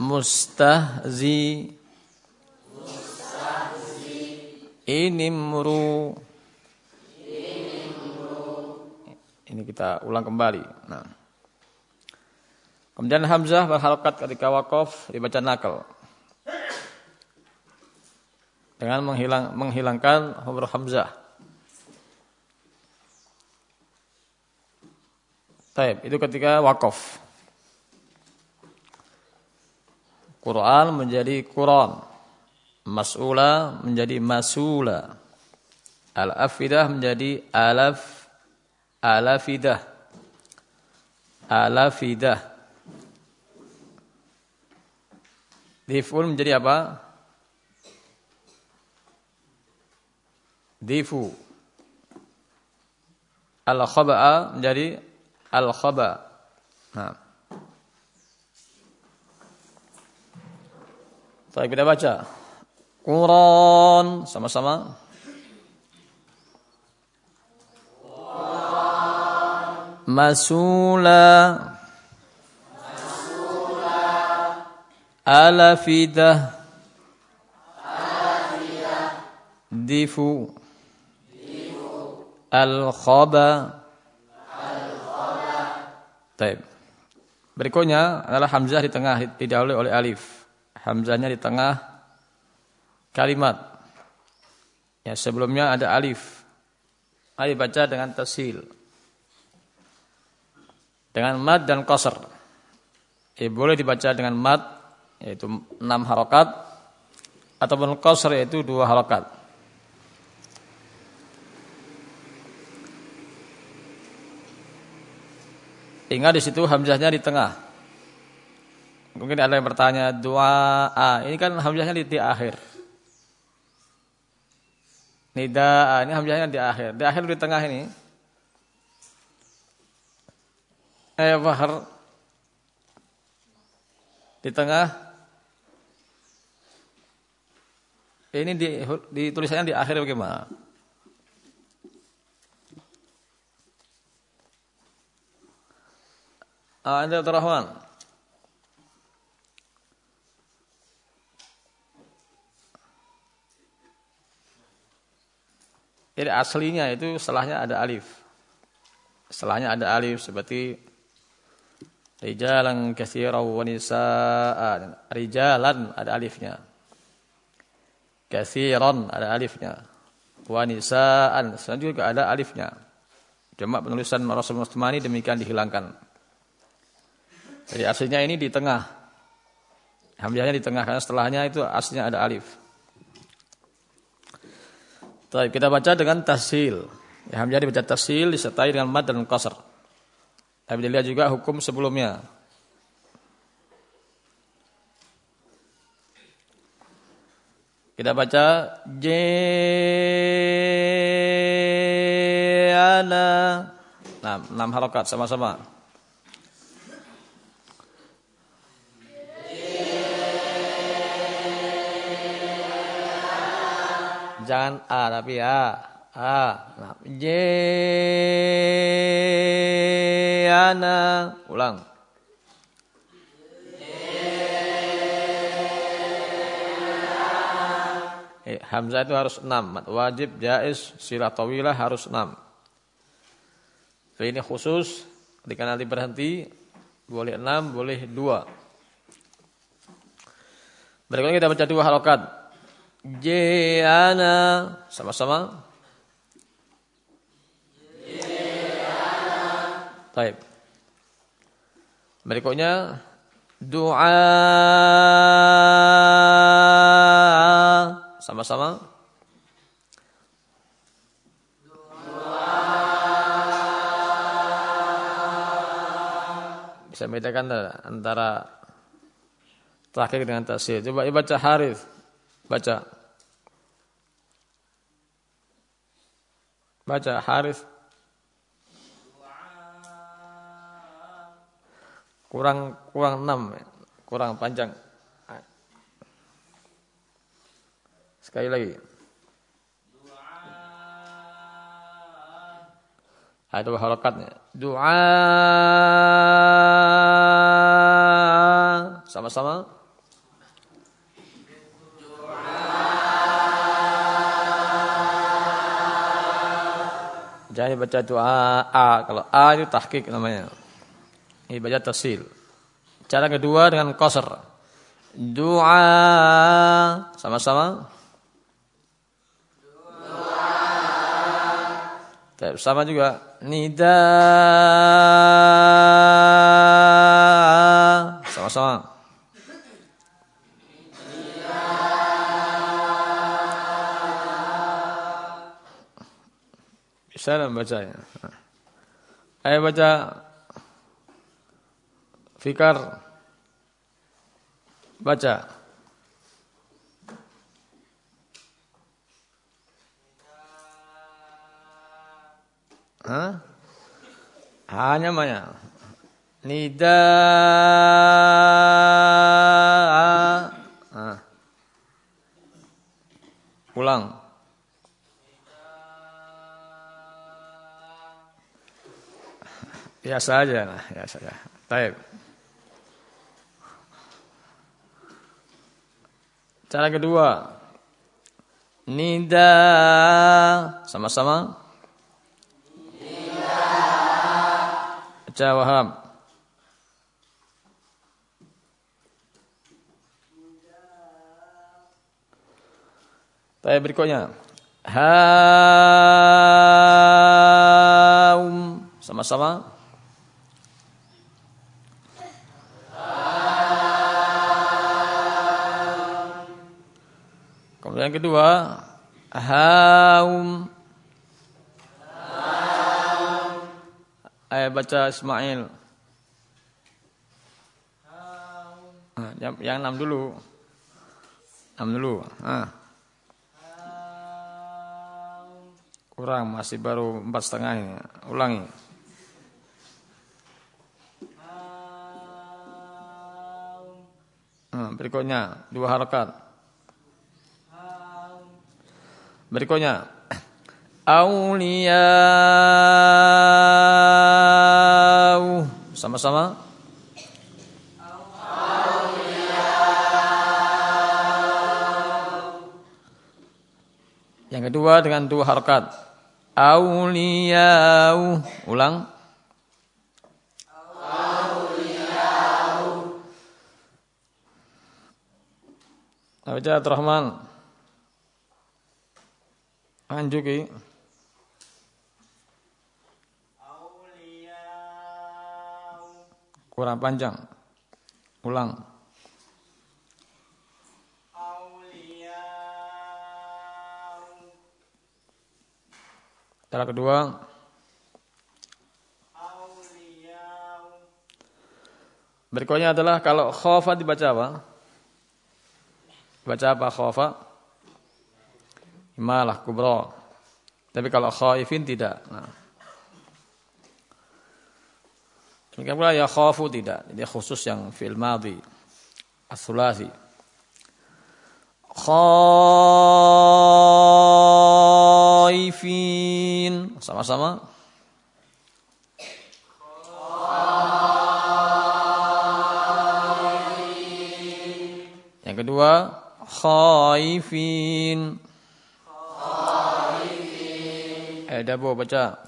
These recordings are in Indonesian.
Mustahzi. Inimru. Ini kita ulang kembali. Nah. Kemudian Hamzah berharakat ketika wakaf dibaca nakal. Dengan menghilang, menghilangkan huruf Hamzah. Taib, itu ketika wakaf. Quran menjadi Quran. Mas'ula menjadi masula. Al-afidah menjadi alaf alafidah. Alafidah. Diful menjadi apa? Difu. Al-khaba'a menjadi al-khaba. Nah. Baik, kita baca. Quran sama-sama. Masula. Alafidah. Difu. Al-khaba. Taib. Berikutnya adalah hamzah di tengah didahului oleh alif. Hamzahnya di tengah kalimat. Ya, sebelumnya ada alif. Alif baca dengan tasil. Dengan mad dan qasr. Eh, boleh dibaca dengan mad yaitu 6 harokat ataupun qasr yaitu 2 harokat. Ingat di situ hamzahnya di tengah. Mungkin ada yang bertanya dua a. Ini kan hamzahnya di, di akhir. Nida ini hamzahnya di akhir. Di akhir di tengah ini. Eh bahar di tengah. Ini di, di tulisannya di akhir bagaimana? Ah, anda Rahman. Jadi aslinya itu setelahnya ada alif. Setelahnya ada alif seperti rijalan katsiran wa nisaan. Rijalan ada alifnya. Katsiran ada alifnya. Wa nisaan selanjutnya juga ada alifnya. Cuma penulisan Rasul Muslimani demikian dihilangkan. Jadi aslinya ini di tengah. Hamzahnya di tengah karena setelahnya itu aslinya ada alif. Baik, kita baca dengan tasil. Ya, hamzah dibaca tasil disertai dengan mad dan qasr. Tapi dilihat juga hukum sebelumnya. Kita baca jana. Nah, enam harokat sama-sama. Jangan A tapi A. A. Nah, J ana. Ulang. Eh, Hamzah itu harus 6. Wajib, jais, silah tawilah harus 6. So, ini khusus ketika nanti berhenti boleh 6, boleh 2. Berikutnya kita baca dua halokat. Jana sama-sama. Baik. Berikutnya doa sama-sama. Bisa bedakan antara terakhir dengan tasir. Coba baca Harith. Baca. Baca Haris. Kurang kurang enam, kurang panjang. Sekali lagi. Ada harokatnya. Doa sama-sama. Jangan baca doa A. Kalau A itu tahqiq namanya. Ini baca tasil. Cara kedua dengan qasr. Doa sama-sama. Doa. Sama juga nida sama-sama. Bisa membacanya. Ayo baca Fikar baca. Hah? Hanya mana? Nida. Ah. Biasa aja lah, biasa aja. Taib. Cara kedua. Nida sama-sama. Nida. Baca. Taib berikutnya. Haum sama-sama. Yang kedua, haum. Ayo baca Ismail. Nah, yang, yang enam dulu. Enam dulu. Ah. Kurang, masih baru empat setengah ini. Ulangi. Nah, berikutnya, dua harakat. Berikutnya. Auliyau. Sama-sama. Yang kedua dengan dua harkat. Auliyau. Ulang. Auliyau. Baca Rahman. Anjuki. Kurang panjang. Ulang. Cara kedua. Berikutnya adalah kalau khofa dibaca apa? Baca apa khofa? Malah kubra. Tapi kalau khaifin tidak. Nah. Demikian pula ya khafu tidak. Jadi khusus yang fil madhi. As-sulasi. Khaifin. Sama-sama. Yang kedua, khaifin. Eh, Dabo baca.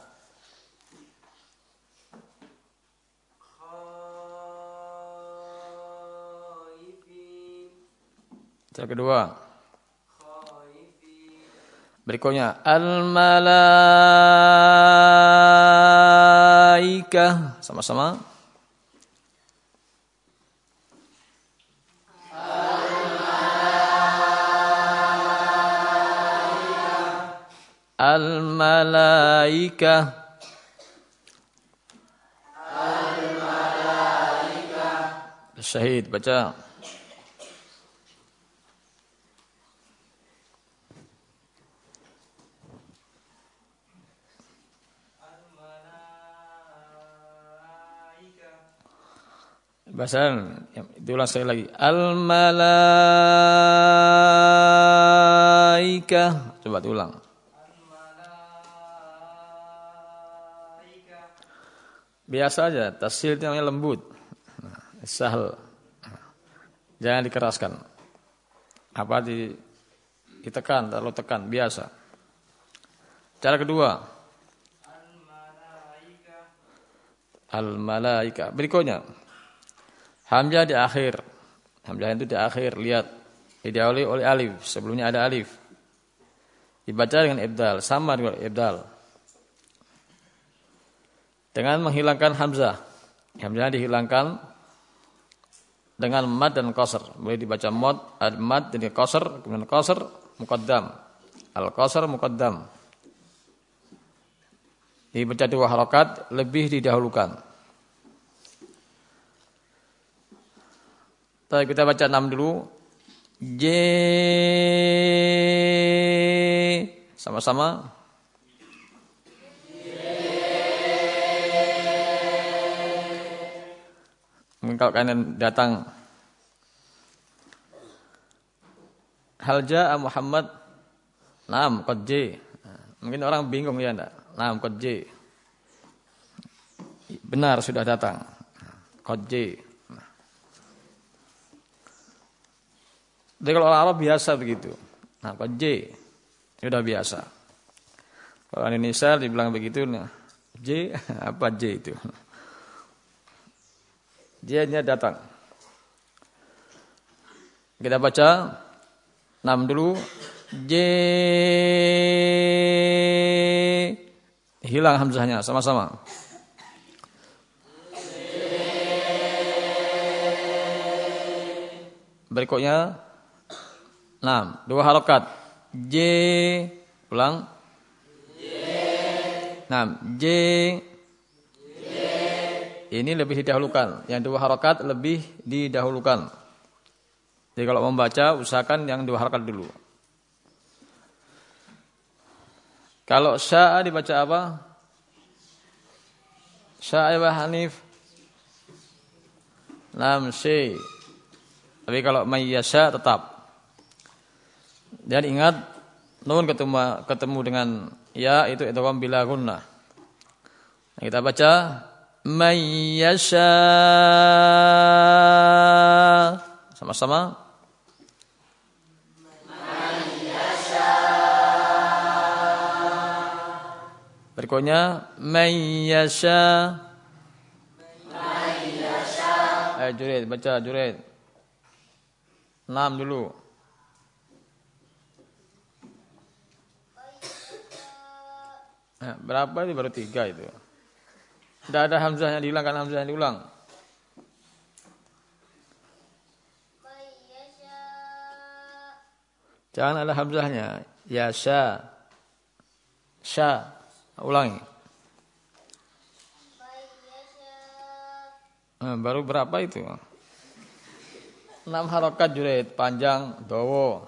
Cara kedua. Berikutnya al-malaikah sama-sama. Al-malaikah al-malaikah syahid baca Bahasan, itulah sekali lagi. Al-malaikah. Coba diulang. Biasa aja, tasil itu namanya lembut. Sahal. Jangan dikeraskan. Apa di ditekan, terlalu tekan, biasa. Cara kedua. Al malaika. Berikutnya. Hamzah di akhir. Hamzah itu di akhir. Lihat. Diawali oleh alif. Sebelumnya ada alif. Dibaca dengan ibdal. Sama dengan ibdal. Dengan menghilangkan hamzah. Hamzah dihilangkan dengan mad dan qasr. Boleh dibaca mad, mad dan qasr, kemudian qasr muqaddam. Al qasr muqaddam. Dibaca dua harakat lebih didahulukan. Tapi kita baca enam dulu. J sama-sama. Kalau kalian datang Hal ja'a Muhammad Naam qad Mungkin orang bingung ya enggak? Naam qad Benar sudah datang. Qad Jadi kalau orang Arab biasa begitu. Nah, qad Sudah biasa. Kalau Indonesia dibilang begitu, nah, J apa J itu? Dia datang. Kita baca enam dulu. J. Hilang hamzahnya sama-sama. Berikutnya enam. Dua harokat. J. Ulang. Enam. J ini lebih didahulukan. Yang dua harokat lebih didahulukan. Jadi kalau membaca usahakan yang dua harokat dulu. Kalau sya'a dibaca apa? Sya'a wa Hanif. Nam si. Tapi kalau mayyasya tetap. Dan ingat nun ketemu ketemu dengan ya itu itu bila gunnah. Kita baca man yasha sama-sama Berikutnya man yasha Eh Jurid baca Jurid. Enam dulu. Nah, berapa ini baru tiga itu. Tidak ada hamzahnya dihilangkan hamzahnya diulang. Jangan ada hamzahnya. Ya sya. Sya. Ulangi. Nah, baru berapa itu? Enam harokat jurid. Panjang, dowo.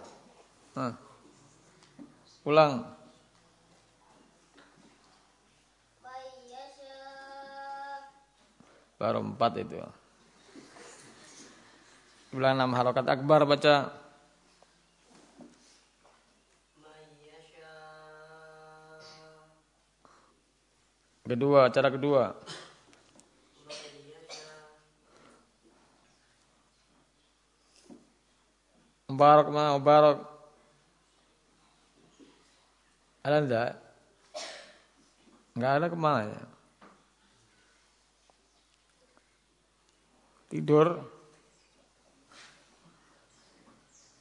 Nah. Ulang. Baru empat itu. Bilang enam harokat akbar baca. Kedua, cara kedua. Mubarak mana Mubarak? Ada enggak? Enggak ada ke mana ya? Tidur.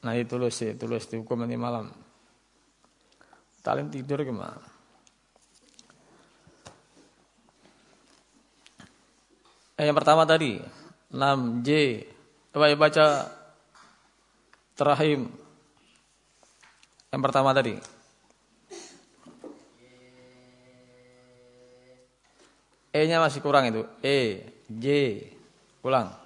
Nah itu tulis sih tulis dihukum nanti malam. Talim tidur gimana? Eh, yang pertama tadi 6J coba ya baca terahim yang pertama tadi. E-nya masih kurang itu. E, J, ulang.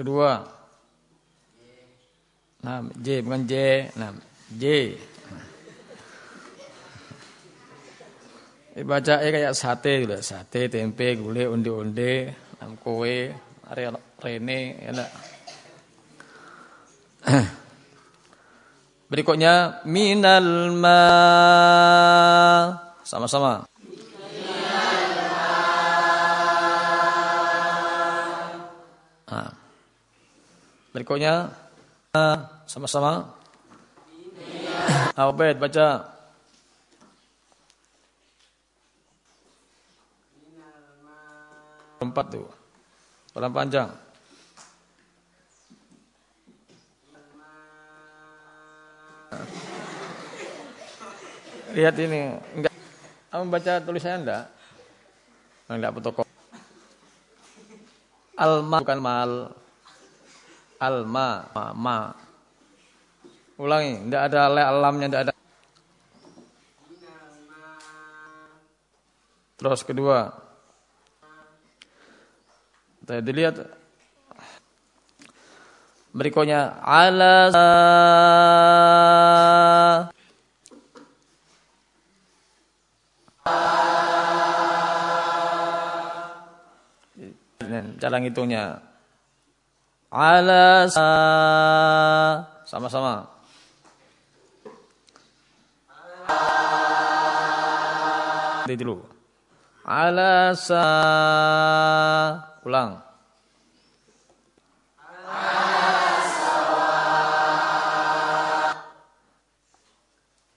Kedua. Nah, J bukan J. Nah, J. Baca E kayak sate gitu, sate, tempe, gulai, onde-onde, nam kue, rene, enak. Berikutnya minal ma sama-sama. Berikutnya sama-sama. Ah, Abed baca. Empat tuh. Orang panjang. Lihat ini, enggak. Kamu baca tulisannya enggak? Enggak betul kok. Alma bukan mal. Alma, ma, ma. Ulangi, enggak ada le alamnya, enggak ada. Terus kedua. Kita dilihat berikutnya ala cara ngitungnya ala sama-sama. Dulu. Ala sa. Ulang.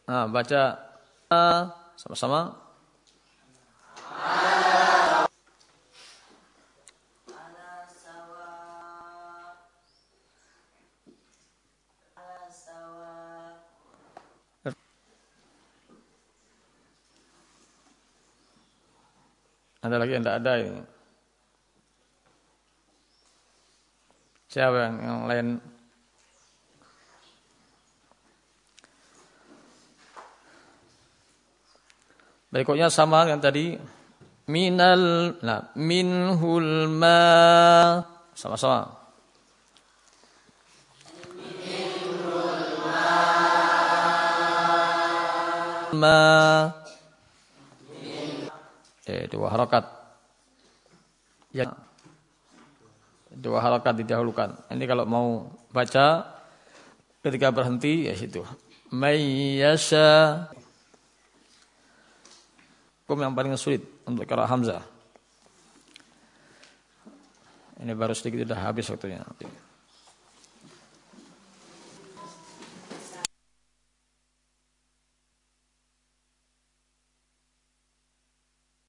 Nah, baca. Sama-sama. Ada lagi yang tidak ada ini. Siapa yang, yang lain? Berikutnya sama yang tadi minal nah minhul ma sama-sama. Ma eh, dua harakat. Ya. Dua harakat didahulukan. Ini kalau mau baca ketika berhenti ya situ. Mayyasha. Hukum yang paling sulit untuk kira Hamzah. Ini baru sedikit sudah habis waktunya.